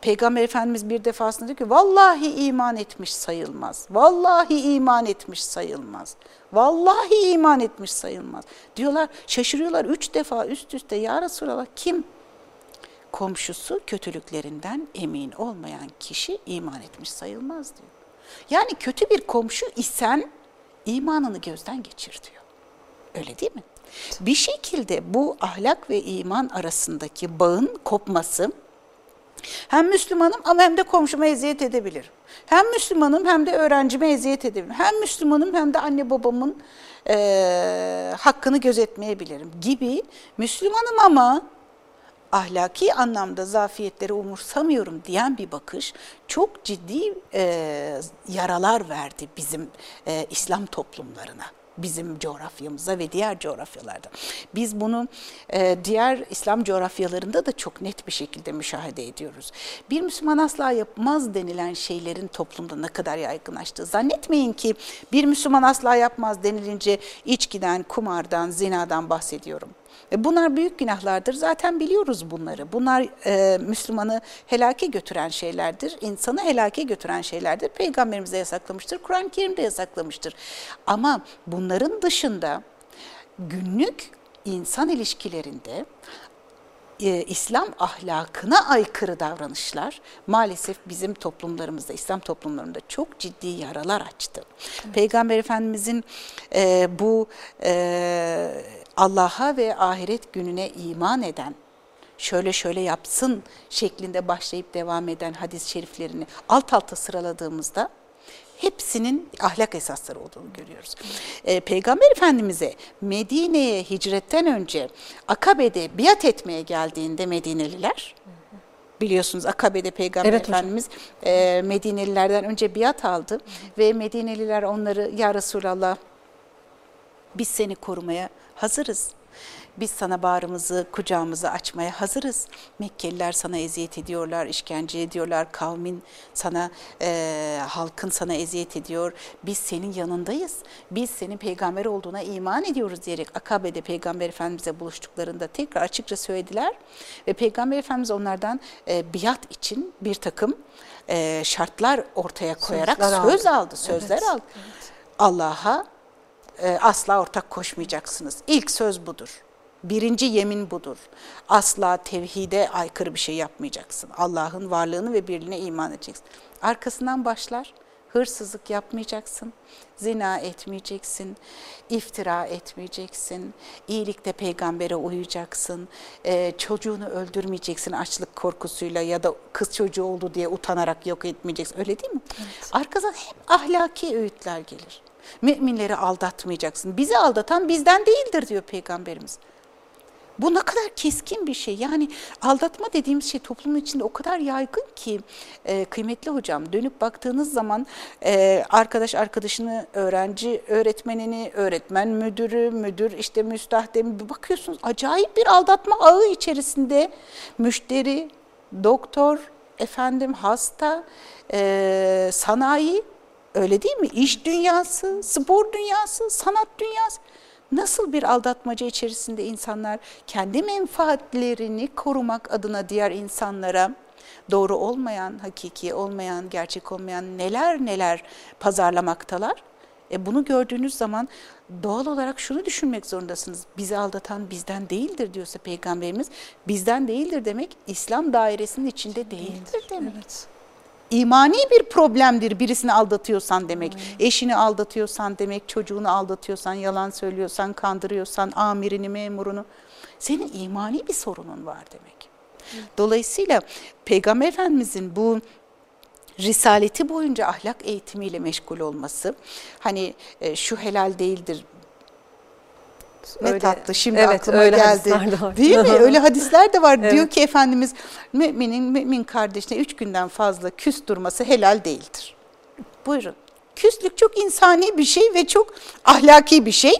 Peygamber Efendimiz bir defasında diyor ki vallahi iman etmiş sayılmaz. Vallahi iman etmiş sayılmaz. Vallahi iman etmiş sayılmaz. Diyorlar şaşırıyorlar üç defa üst üste ya Resulallah kim? Komşusu kötülüklerinden emin olmayan kişi iman etmiş sayılmaz diyor. Yani kötü bir komşu isen imanını gözden geçir diyor. Öyle değil mi? Bir şekilde bu ahlak ve iman arasındaki bağın kopması hem Müslümanım ama hem de komşuma eziyet edebilirim. Hem Müslümanım hem de öğrencime eziyet edebilirim. Hem Müslümanım hem de anne babamın e, hakkını gözetmeyebilirim gibi. Müslümanım ama ahlaki anlamda zafiyetleri umursamıyorum diyen bir bakış çok ciddi e, yaralar verdi bizim e, İslam toplumlarına bizim coğrafyamıza ve diğer coğrafyalarda. Biz bunu e, diğer İslam coğrafyalarında da çok net bir şekilde müşahede ediyoruz. Bir Müslüman asla yapmaz denilen şeylerin toplumda ne kadar yaygınlaştığı. Zannetmeyin ki bir Müslüman asla yapmaz denilince içkiden, kumardan, zinadan bahsediyorum. E, Bunlar büyük günahlardır. Zaten biliyoruz bunları. Bunlar e, Müslümanı helake götüren şeylerdir. insanı helake götüren şeylerdir. Peygamberimiz de yasaklamıştır. Kur'an-ı Kerim de yasaklamıştır. Ama bunların dışında günlük insan ilişkilerinde e, İslam ahlakına aykırı davranışlar maalesef bizim toplumlarımızda, İslam toplumlarında çok ciddi yaralar açtı. Peygamber Efendimizin e, bu e, Allah'a ve ahiret gününe iman eden, şöyle şöyle yapsın şeklinde başlayıp devam eden hadis-i şeriflerini alt alta sıraladığımızda hepsinin ahlak esasları olduğunu görüyoruz. Ee, Peygamber Efendimiz'e Medine'ye hicretten önce Akabe'de biat etmeye geldiğinde Medineliler biliyorsunuz Akabe'de Peygamber Evet hocam. Efendimiz e, Medinelilerden önce biat aldı ve Medineliler onları ya Resulallah biz seni korumaya hazırız. Biz sana bağrımızı, kucağımızı açmaya hazırız. Mekkeliler sana eziyet ediyorlar, işkence ediyorlar. Kavmin sana, e, halkın sana eziyet ediyor. Biz senin yanındayız. Biz senin peygamber olduğuna iman ediyoruz diyerek Akabe'de Peygamber Efendimiz'e buluştuklarında tekrar açıkça söylediler. Ve Peygamber Efendimiz onlardan e, biat için bir takım e, şartlar ortaya koyarak Sözler aldı. söz aldı, sözler Evet, aldı. Allah'a e, asla ortak koşmayacaksınız. İlk söz budur. Birinci yemin budur. Asla tevhide aykırı bir şey yapmayacaksın. Allah'ın varlığını ve birliğine iman edeceksin. Arkasından başlar. Hırsızlık yapmayacaksın, zina etmeyeceksin, iftira etmeyeceksin, iyilikte peygambere uyacaksın, e, çocuğunu öldürmeyeceksin açlık korkusuyla ya da kız çocuğu oldu diye utanarak yok etmeyeceksin. Öyle değil mi? Arkasından hep ahlaki öğütler gelir. Müminleri aldatmayacaksın. Bizi aldatan bizden değildir diyor peygamberimiz. Bu ne kadar keskin bir şey. Yani aldatma dediğimiz şey toplumun içinde o kadar yaygın ki e, kıymetli hocam dönüp baktığınız zaman e, arkadaş arkadaşını, öğrenci öğretmenini, öğretmen müdürü, müdür işte müstahdemi bir bakıyorsunuz acayip bir aldatma ağı içerisinde müşteri, doktor, efendim hasta, e, sanayi öyle değil mi? İş dünyası, spor dünyası, sanat dünyası. Nasıl bir aldatmaca içerisinde insanlar kendi menfaatlerini korumak adına diğer insanlara doğru olmayan, hakiki olmayan, gerçek olmayan neler neler pazarlamaktalar. E bunu gördüğünüz zaman doğal olarak şunu düşünmek zorundasınız. Bizi aldatan bizden değildir diyorsa peygamberimiz. Bizden değildir demek İslam dairesinin içinde değildir demek. Evet. İmani bir problemdir birisini aldatıyorsan demek. Eşini aldatıyorsan demek, çocuğunu aldatıyorsan, yalan söylüyorsan, kandırıyorsan, amirini, memurunu. Senin imani bir sorunun var demek. Dolayısıyla Peygamber Efendimizin bu risaleti boyunca ahlak eğitimiyle meşgul olması, hani e, şu helal değildir, ne Öyle- tatlı şimdi evet, aklıma öyle geldi. Değil mi? Öyle hadisler de var. Evet. Diyor ki Efendimiz müminin mümin kardeşine üç günden fazla küs durması helal değildir. Buyurun. Küslük çok insani bir şey ve çok ahlaki bir şey.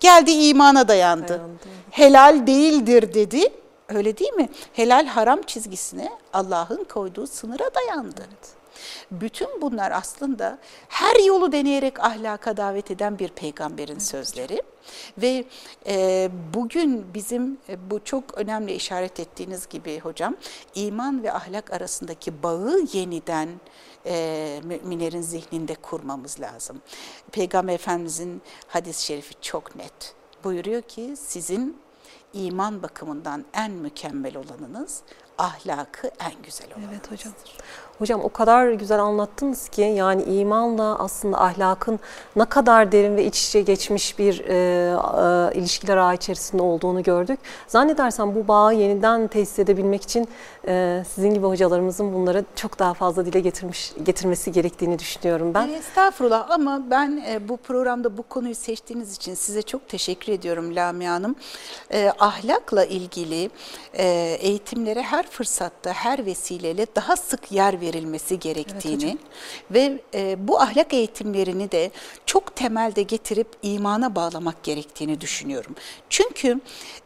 Geldi imana dayandı. Dayandı. Helal değildir dedi. Öyle değil mi? Helal haram çizgisine Allah'ın koyduğu sınıra dayandı. Bütün bunlar aslında her yolu deneyerek ahlaka davet eden bir peygamberin sözleri. Ve e, bugün bizim e, bu çok önemli işaret ettiğiniz gibi hocam, iman ve ahlak arasındaki bağı yeniden e, müminlerin zihninde kurmamız lazım. Peygamber Efendimizin hadis-i şerifi çok net. Buyuruyor ki sizin iman bakımından en mükemmel olanınız, ahlakı en güzel olanınız. Evet hocam. Hocam o kadar güzel anlattınız ki yani imanla aslında ahlakın ne kadar derin ve iç içe geçmiş bir e, e, ilişkiler ağı içerisinde olduğunu gördük. Zannedersem bu bağı yeniden tesis edebilmek için e, sizin gibi hocalarımızın bunları çok daha fazla dile getirmiş getirmesi gerektiğini düşünüyorum ben. E, Estağfurullah ama ben e, bu programda bu konuyu seçtiğiniz için size çok teşekkür ediyorum Lamia Hanım. E, ahlakla ilgili e, eğitimlere her fırsatta, her vesileyle daha sık yer verilmesi gerektiğini ve e, bu ahlak eğitimlerini de çok temelde getirip imana bağlamak gerektiğini düşünüyorum. Çünkü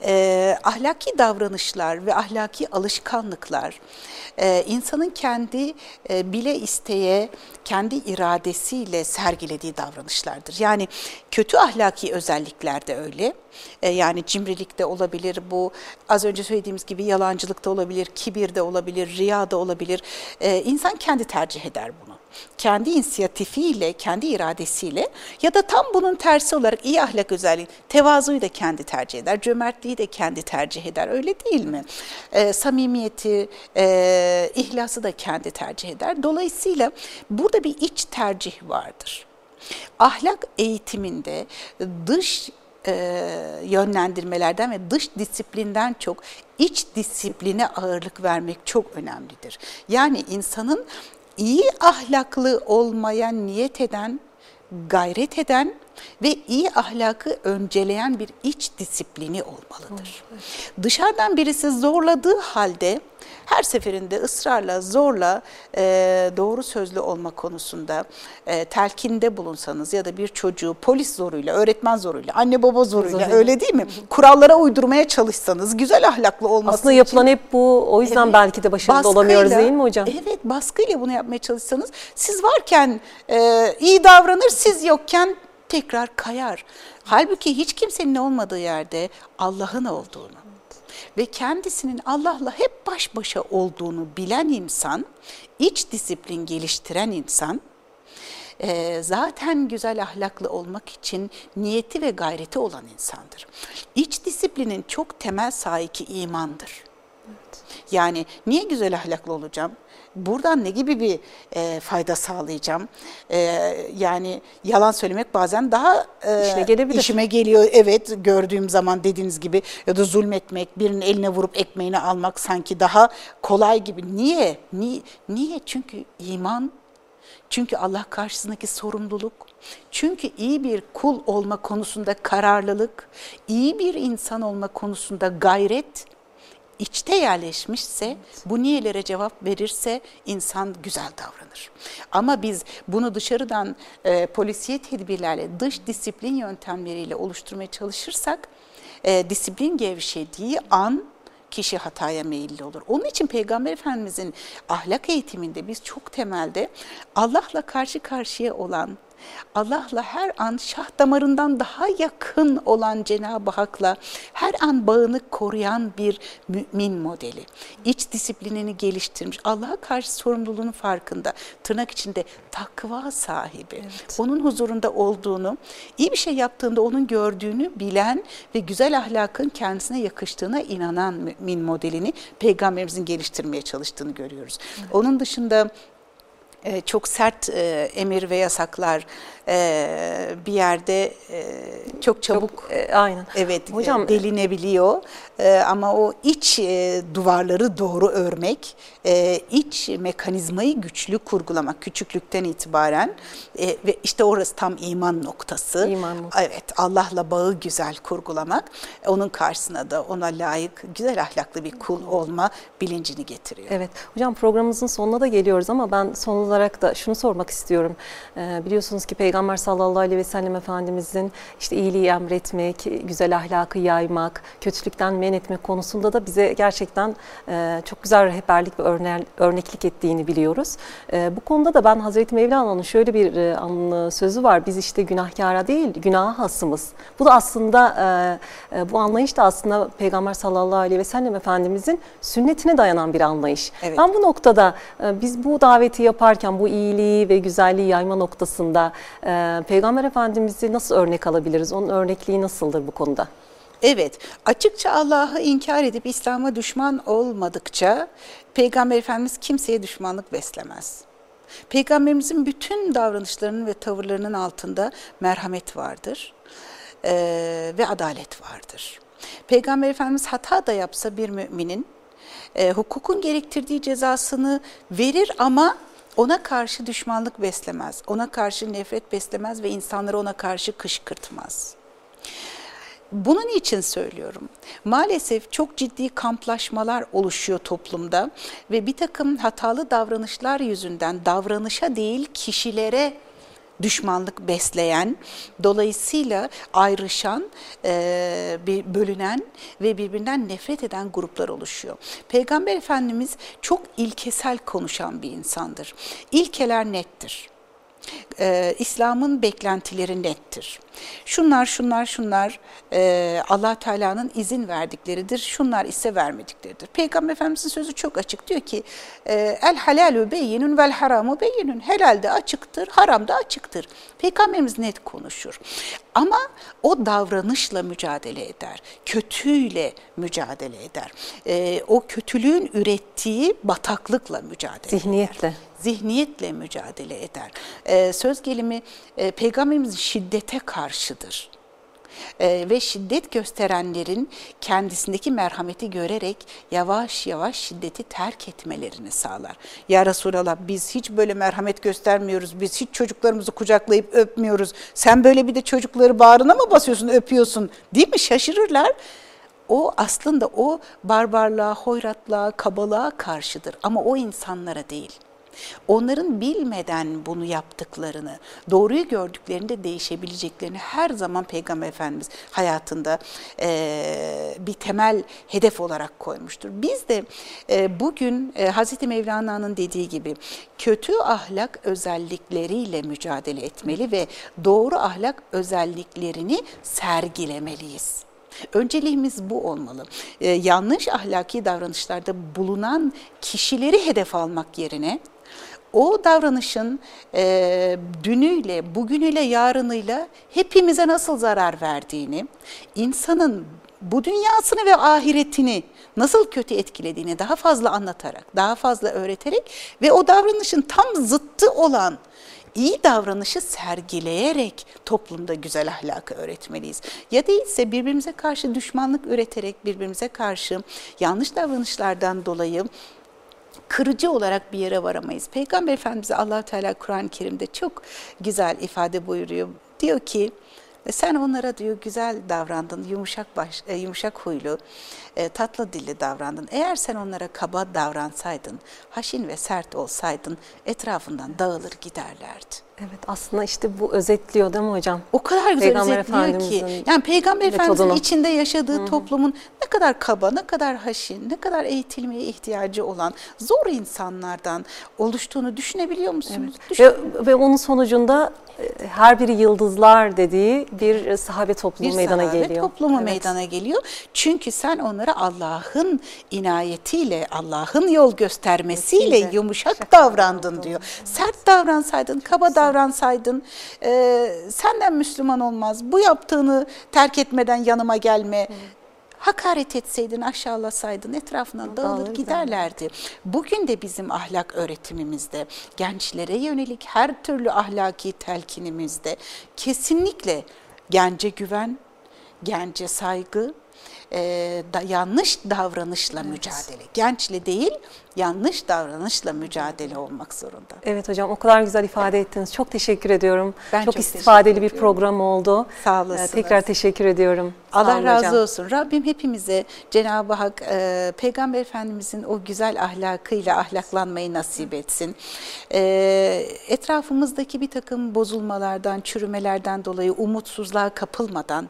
e, ahlaki davranışlar ve ahlaki alışkanlıklar e, insanın kendi e, bile isteye, kendi iradesiyle sergilediği davranışlardır. Yani kötü ahlaki özellikler de öyle. E, yani cimrilik de olabilir, bu az önce söylediğimiz gibi yalancılık da olabilir, kibir de olabilir, riya da olabilir. E, insan kendi tercih eder bunu. Kendi inisiyatifiyle, kendi iradesiyle ya da tam bunun tersi olarak iyi ahlak özelliği, tevazuyu da kendi tercih eder, cömertliği de kendi tercih eder. Öyle değil mi? E, samimiyeti, e, ihlası da kendi tercih eder. Dolayısıyla burada bir iç tercih vardır. Ahlak eğitiminde dış yönlendirmelerden ve dış disiplinden çok iç disipline ağırlık vermek çok önemlidir. Yani insanın iyi ahlaklı olmaya niyet eden, gayret eden ve iyi ahlakı önceleyen bir iç disiplini olmalıdır. Dışarıdan birisi zorladığı halde her seferinde ısrarla, zorla e, doğru sözlü olma konusunda e, telkinde bulunsanız ya da bir çocuğu polis zoruyla, öğretmen zoruyla, anne baba zoruyla öyle değil mi? Kurallara uydurmaya çalışsanız, güzel ahlaklı olması Aslında için- yapılan hep bu. O yüzden Evet, belki de başarılı baskıyla- olamıyoruz değil mi hocam? Evet baskıyla bunu yapmaya çalışsanız siz varken e, iyi davranır siz yokken tekrar kayar. Halbuki hiç kimsenin olmadığı yerde Allah'ın olduğunu ve kendisinin Allah'la hep baş başa olduğunu bilen insan, iç disiplin geliştiren insan e, zaten güzel ahlaklı olmak için niyeti ve gayreti olan insandır. İç disiplinin çok temel sahiki imandır. Yani niye güzel ahlaklı olacağım? Buradan ne gibi bir e, fayda sağlayacağım? E, yani yalan söylemek bazen daha e, İşine gelebilir. işime geliyor. Evet gördüğüm zaman dediğiniz gibi ya da zulmetmek, birinin eline vurup ekmeğini almak sanki daha kolay gibi. Niye? Niye? Niye? Çünkü iman çünkü Allah karşısındaki sorumluluk, çünkü iyi bir kul olma konusunda kararlılık, iyi bir insan olma konusunda gayret içte yerleşmişse, bu niyelere cevap verirse insan güzel davranır. Ama biz bunu dışarıdan e, polisiye tedbirlerle, dış disiplin yöntemleriyle oluşturmaya çalışırsak, e, disiplin gevşediği an kişi hataya meyilli olur. Onun için Peygamber Efendimizin ahlak eğitiminde biz çok temelde Allah'la karşı karşıya olan, Allah'la her an şah damarından daha yakın olan Cenab-ı Hak'la her an bağını koruyan bir mümin modeli. İç disiplinini geliştirmiş, Allah'a karşı sorumluluğunun farkında, tırnak içinde takva sahibi, onun huzurunda olduğunu, iyi bir şey yaptığında onun gördüğünü bilen ve güzel ahlakın kendisine yakıştığına inanan mümin modelini Peygamberimizin geliştirmeye çalıştığını görüyoruz. Onun dışında çok sert e, emir ve yasaklar e, bir yerde e, çok çabuk E, aynen. evet Hocam, e, delinebiliyor E, ama o iç e, duvarları doğru örmek, e, iç mekanizmayı güçlü kurgulamak küçüklükten itibaren e, ve işte orası tam iman noktası. İman noktası. Evet Allah'la bağı güzel kurgulamak onun karşısına da ona layık güzel ahlaklı bir kul olma bilincini getiriyor. Evet. Hocam programımızın sonuna da geliyoruz ama ben son olarak da şunu sormak istiyorum. Ee, biliyorsunuz ki Peygamber sallallahu aleyhi ve sellem Efendimizin işte iyiliği emretmek, güzel ahlakı yaymak, kötülükten men etmek konusunda da bize gerçekten e, çok güzel rehberlik ve örne- örneklik ettiğini biliyoruz. E, bu konuda da ben Hazreti Mevlana'nın şöyle bir e, an- sözü var. Biz işte günahkara değil, günaha hasımız. Bu da aslında e, e, bu anlayış da aslında Peygamber sallallahu aleyhi ve sellem Efendimizin sünnetine dayanan bir anlayış. Evet. Ben bu noktada e, biz bu daveti yaparken bu iyiliği ve güzelliği yayma noktasında e, Peygamber Efendimiz'i nasıl örnek alabiliriz? Onun örnekliği nasıldır bu konuda? Evet, açıkça Allah'ı inkar edip İslam'a düşman olmadıkça Peygamber Efendimiz kimseye düşmanlık beslemez. Peygamberimizin bütün davranışlarının ve tavırlarının altında merhamet vardır eee, ve adalet vardır. Peygamber Efendimiz hata da yapsa bir müminin e, hukukun gerektirdiği cezasını verir ama ona karşı düşmanlık beslemez, ona karşı nefret beslemez ve insanları ona karşı kışkırtmaz. Bunun için söylüyorum. Maalesef çok ciddi kamplaşmalar oluşuyor toplumda ve bir takım hatalı davranışlar yüzünden davranışa değil kişilere düşmanlık besleyen, dolayısıyla ayrışan, e, bölünen ve birbirinden nefret eden gruplar oluşuyor. Peygamber Efendimiz çok ilkesel konuşan bir insandır. İlkeler nettir. Ee, İslam'ın beklentileri nettir. Şunlar, şunlar, şunlar e, allah Teala'nın izin verdikleridir, şunlar ise vermedikleridir. Peygamber Efendimiz'in sözü çok açık. Diyor ki, e, el halalü beyinun vel haramu beyinun. Helal de açıktır, haram da açıktır. Peygamberimiz net konuşur. Ama o davranışla mücadele eder, kötüyle mücadele eder. E, o kötülüğün ürettiği bataklıkla mücadele eder Zihniyetle. Zihniyetle mücadele eder. Ee, söz gelimi e, peygamberimizin şiddete karşıdır. e, ve şiddet gösterenlerin kendisindeki merhameti görerek yavaş yavaş şiddeti terk etmelerini sağlar. Ya Resulallah biz hiç böyle merhamet göstermiyoruz, biz hiç çocuklarımızı kucaklayıp öpmüyoruz. Sen böyle bir de çocukları bağrına mı basıyorsun, öpüyorsun değil mi? Şaşırırlar. O aslında o barbarlığa, hoyratlığa, kabalığa karşıdır ama o insanlara değil. Onların bilmeden bunu yaptıklarını, doğruyu gördüklerinde değişebileceklerini her zaman Peygamber Efendimiz hayatında e, bir temel hedef olarak koymuştur. Biz de e, bugün e, Hazreti Mevlana'nın dediği gibi kötü ahlak özellikleriyle mücadele etmeli ve doğru ahlak özelliklerini sergilemeliyiz. Önceliğimiz bu olmalı. Ee, yanlış ahlaki davranışlarda bulunan kişileri hedef almak yerine o davranışın e, dünüyle, bugünüyle, yarınıyla hepimize nasıl zarar verdiğini, insanın bu dünyasını ve ahiretini nasıl kötü etkilediğini daha fazla anlatarak, daha fazla öğreterek ve o davranışın tam zıttı olan iyi davranışı sergileyerek toplumda güzel ahlakı öğretmeliyiz. Ya değilse birbirimize karşı düşmanlık üreterek, birbirimize karşı yanlış davranışlardan dolayı kırıcı olarak bir yere varamayız. Peygamber Efendimiz allah Teala Kur'an-ı Kerim'de çok güzel ifade buyuruyor. Diyor ki sen onlara diyor güzel davrandın, yumuşak baş, e, yumuşak huylu, e, tatlı dilli davrandın. Eğer sen onlara kaba davransaydın, haşin ve sert olsaydın etrafından dağılır giderlerdi. Evet aslında işte bu özetliyor değil mi hocam? O kadar güzel Peygamber özetliyor ki. Yani Peygamber Efendimiz'in içinde yaşadığı Hı-hı. toplumun ne kadar kaba, ne kadar haşin, ne kadar eğitilmeye ihtiyacı olan zor insanlardan oluştuğunu düşünebiliyor musunuz? Evet. Düşün. Ve, ve onun sonucunda e, her biri yıldızlar dediği bir sahabe toplumu bir meydana sahabe geliyor. toplumu evet. meydana geliyor. Çünkü sen onlara Allah'ın inayetiyle, Allah'ın yol göstermesiyle Mesiyle. yumuşak davrandın diyor. Sert davransaydın, kaba davransaydın davransaydın e, senden Müslüman olmaz. Bu yaptığını terk etmeden yanıma gelme. Hakaret etseydin, aşağılasaydın etrafına dağılır giderlerdi. Bugün de bizim ahlak öğretimimizde, gençlere yönelik her türlü ahlaki telkinimizde kesinlikle gence güven, gence saygı, e, da, yanlış davranışla evet. mücadele. Gençle değil, yanlış davranışla mücadele olmak zorunda. Evet hocam o kadar güzel ifade ettiniz. Çok teşekkür ediyorum. Ben çok, çok istifadeli bir program oldu. Sağ olasınız. Ee, tekrar teşekkür ediyorum. Allah razı hocam. olsun. Rabbim hepimize Cenab-ı Hak e, Peygamber Efendimizin o güzel ahlakıyla ahlaklanmayı nasip etsin. E, etrafımızdaki bir takım bozulmalardan, çürümelerden dolayı umutsuzluğa kapılmadan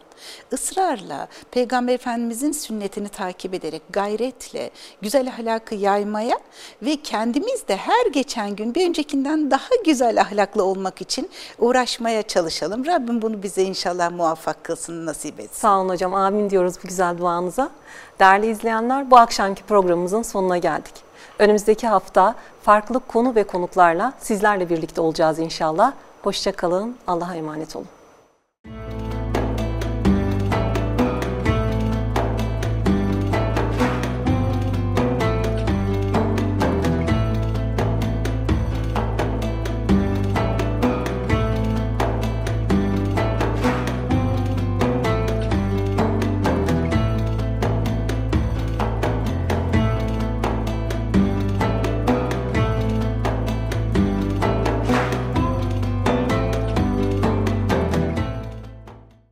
ısrarla Peygamber Efendimizin sünnetini takip ederek gayretle güzel ahlakı yaymaya olmaya ve kendimiz de her geçen gün bir öncekinden daha güzel ahlaklı olmak için uğraşmaya çalışalım. Rabbim bunu bize inşallah muvaffak kılsın, nasip etsin. Sağ olun hocam. Amin diyoruz bu güzel duanıza. Değerli izleyenler bu akşamki programımızın sonuna geldik. Önümüzdeki hafta farklı konu ve konuklarla sizlerle birlikte olacağız inşallah. Hoşçakalın. Allah'a emanet olun.